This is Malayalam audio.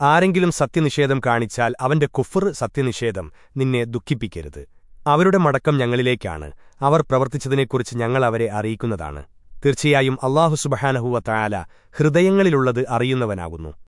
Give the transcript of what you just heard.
ആരെങ്കിലും സത്യനിഷേധം കാണിച്ചാൽ അവന്റെ കുഫർ സത്യനിഷേധം നിന്നെ ദുഃഖിപ്പിക്കരുത്. അവരുടെ മടക്കം ഞങ്ങളിലേക്കാണ്. അവർ പ്രവർത്തിച്ചതിനെക്കുറിച്ച് ഞങ്ങൾ അവരെ അറിയിക്കുന്നതാണ്. തീർച്ചയായും അള്ളാഹു സുബഹാനഹുവ തായാല ഹൃദയങ്ങളിലുള്ളത് അറിയുന്നവനാകുന്നു.